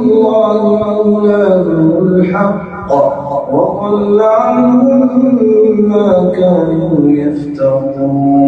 الله مولاهم الحق وضل عنهم ما كانوا يفترون.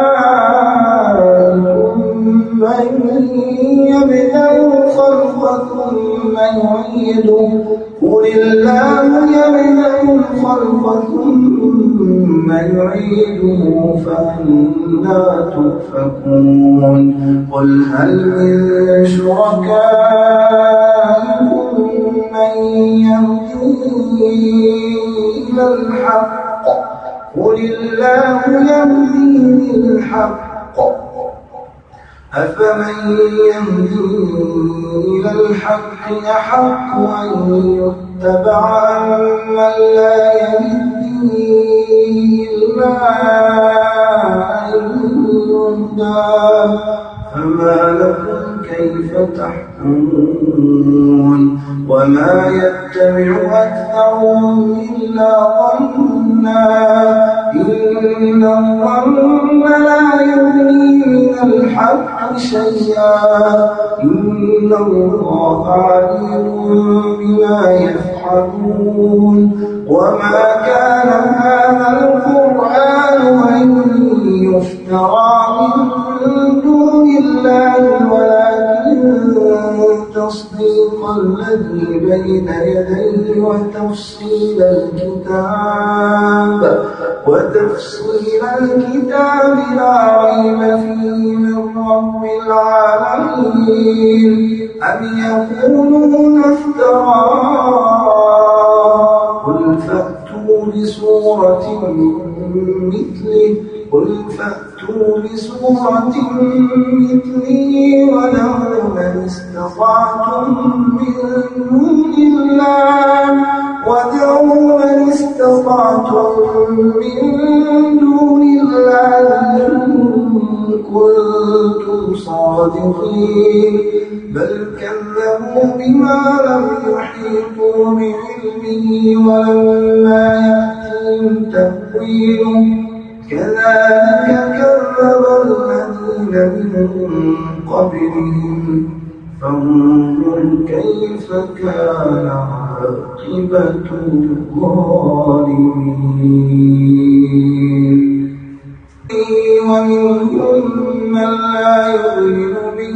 يعيده. قل الله يبدأ الخلق ثم يعيده فأنا تؤفكون. قل هل من شركائكم من يهدي إلى الحق؟ قل الله يهدي للحق أفمن يهدي إلى الحق أحق أن يتبع أمن لا يهدي إلا أن يهدى. فما لكم كيف تحكمون؟ وما يتبع أكثرهم إلا ظنا إن الظن لا يغني من الحق شيئا إن الله عليم بما يفعلون وما كان هذا القرآن أن يفترى تصديق الذي بين يديه وتفصيل الكتاب. وتفصيل الكتاب لا ريب فيه من رب العالمين. أم يقولون افتراه قل فأتوا بسورة مثله. قل فأتوا بسورة مثله ولو من استطعتم من دون الله. وادعوا من استطعتم من دون الله إن كنتم صادقين. بل كذبوا بما لم يحيطوا بعلمه ولما يأتهم تأويله. كذلك كذب الذين من قبلهم. فانظر كيف كان عاقبة الظالمين. ومنهم من لا يؤمن به.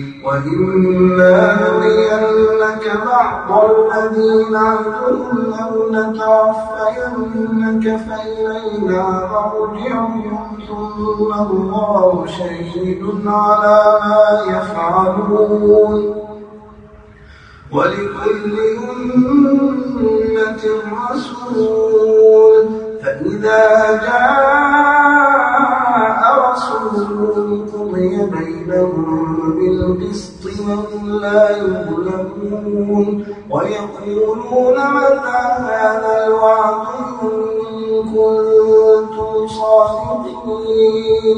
وإما نرينك بعض الذين عدوهم أو نتوفينك فإلينا مرجعهم ثم الله شهيد على ما يفعلون ولكل أمة رسول فإذا جاء رسولهم قضي بينهم بالقسط وهم لا يظلمون ويقولون متى هذا الوعد إن كنتم صادقين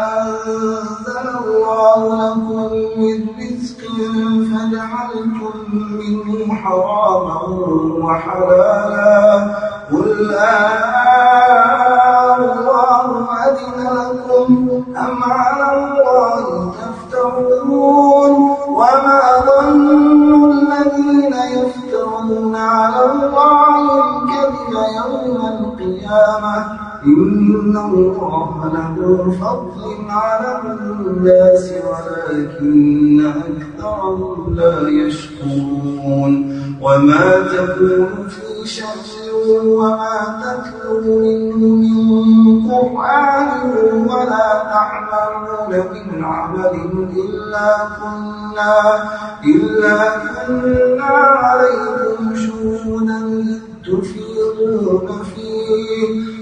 أنزل الله لكم من رزق فجعلتم منه حراما وحلالا. قل الله أذن لكم إن الله له فضل على الناس ولكن أكثرهم لا يشكرون وما تكون في شأن وما تتلو منه من قرآن ولا تعملون من عمل إلا كنا إلا كنا عليكم شهودا تفيضون فيه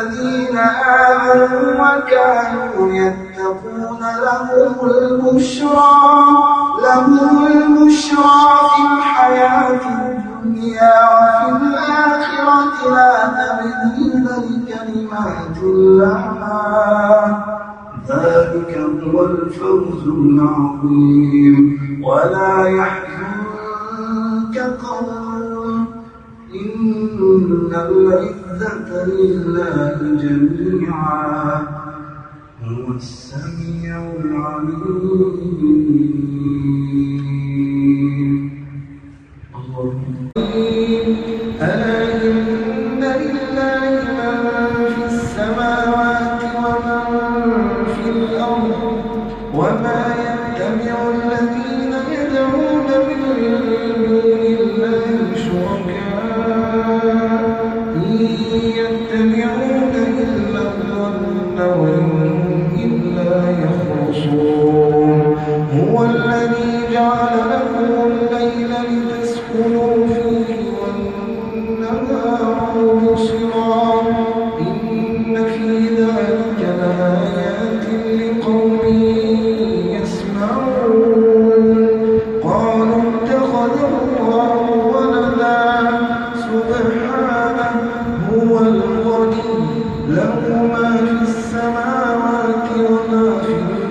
الذين آمنوا وكانوا يتقون لهم البشرى لهم البشرى في الحياة الدنيا وفي الآخرة. لا تبديل لكلمات الله ذلك هو الفوز العظيم. ولا يحزنك قولهم إن العزة لله جميعا. هو السميع العليم.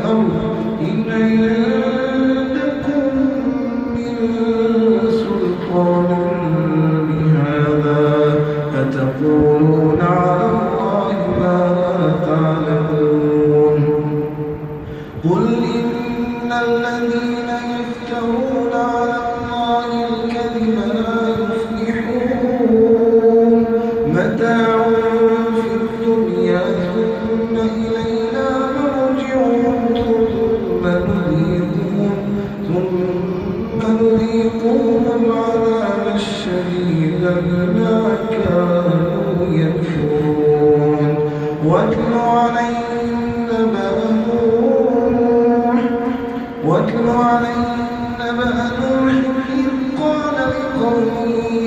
الأرض إن عندكم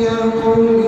يا قوم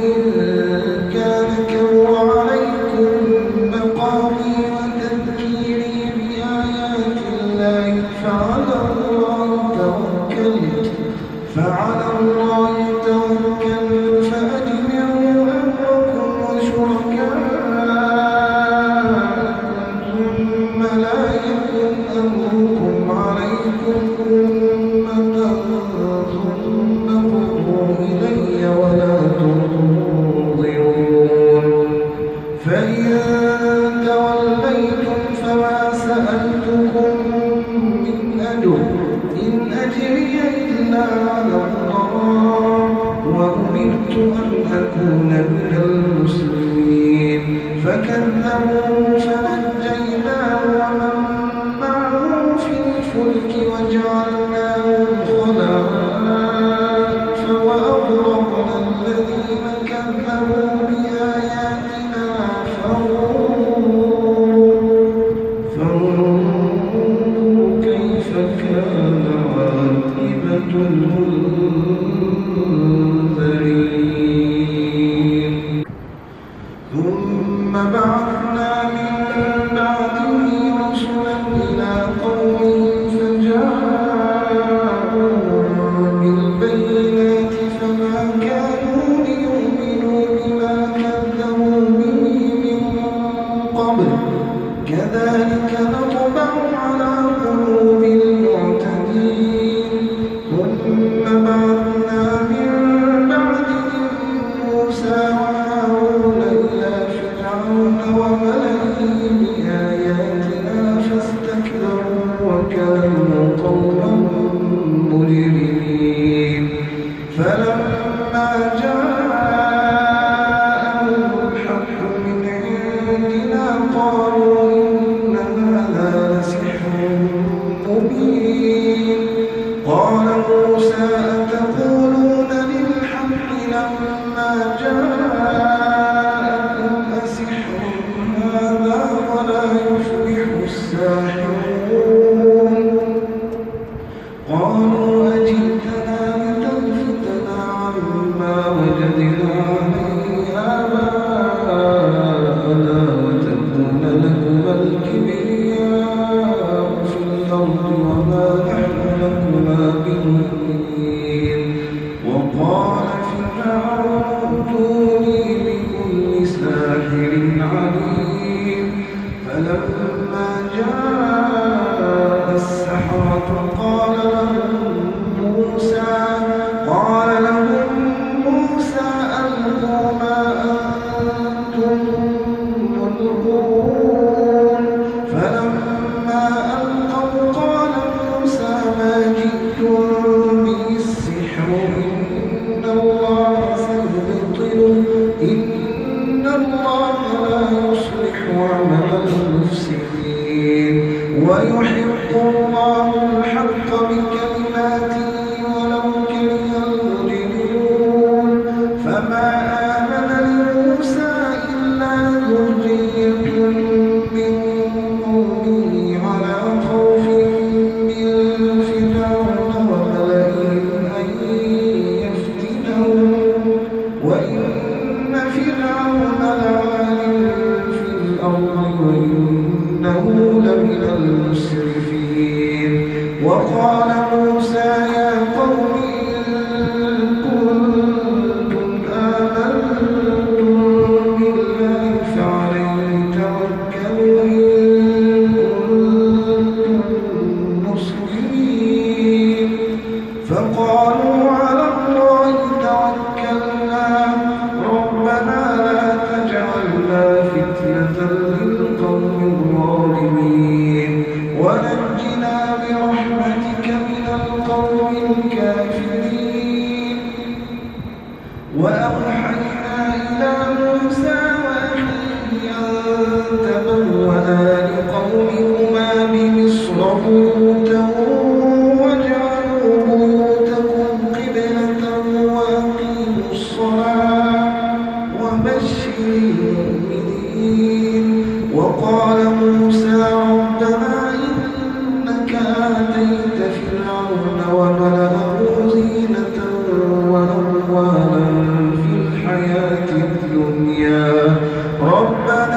ويحق الله الحق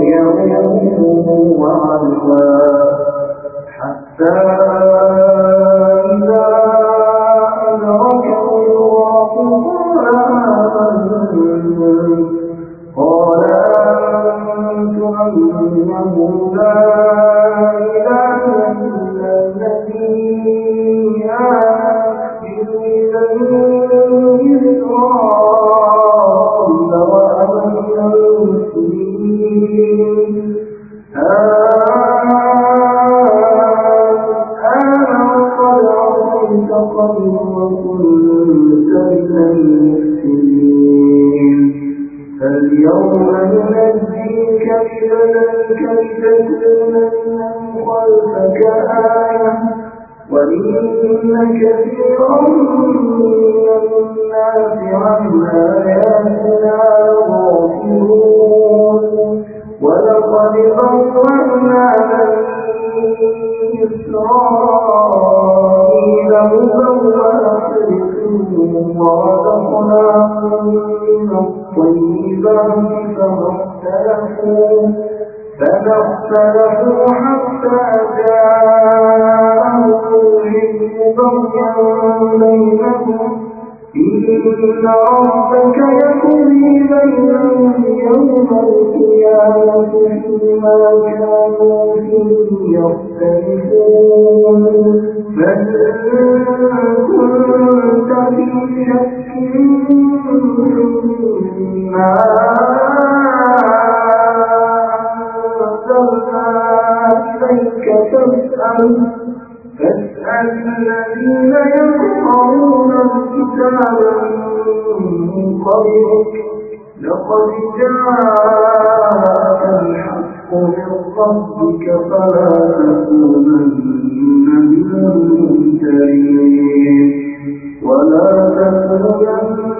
وكنت من المسلمين وإن كثيرا من الناس عن آياتنا غافلون ولقد بوأنا بني إسرائيل مبوأ ورزقناهم من الطيبات فما فما حتى جاءهم بغيا بينهم إن ربك يقضي بينهم يوم القيامة فيما كانوا فيه يختلفون. فإن كنت في شك مما فاسأل الذين يقرؤون الكتاب من قبلك لقد جاءك الحق من ربك فلا تكونن من الممترين. ولا تكونن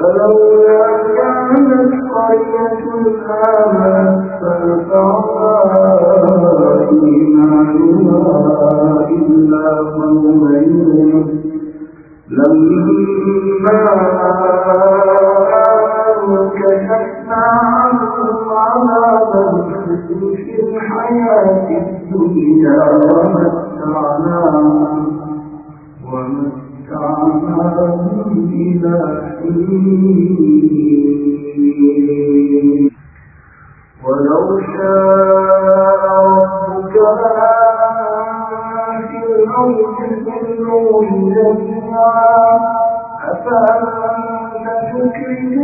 فلولا كانت قرية آمنت فنفعها إيمانها إلا قوم يونس لما آمنوا كشفنا عنهم عذاب في الحياة الدنيا ومتعناهم ومتعناهم ولو شاء ربك في الأرض كلهم أفأنت تكرم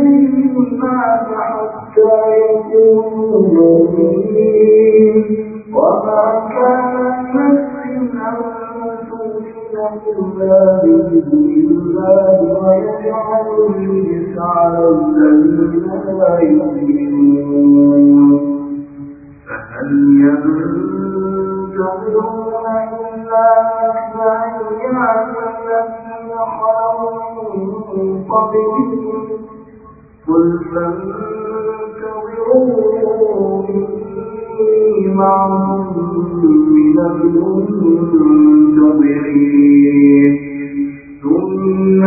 الناس حتى يكونوا مؤمنين وما كان نفس أن إلا بإذن الله ويجعل الرجس على الذين لا يؤمنون فهل ينتظرون إلا مثل أيام الذين خلوا من قل فانتظروا من المنتظرين ثم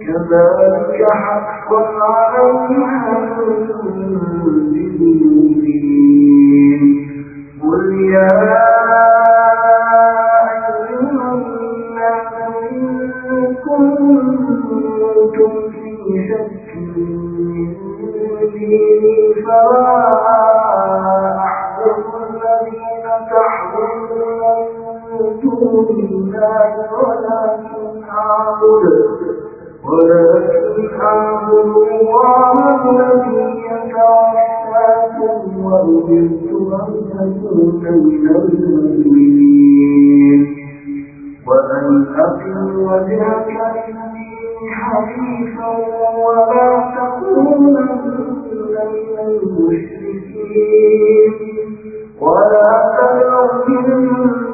كذلك حقا علينا المؤمنين قل يا ولا تدع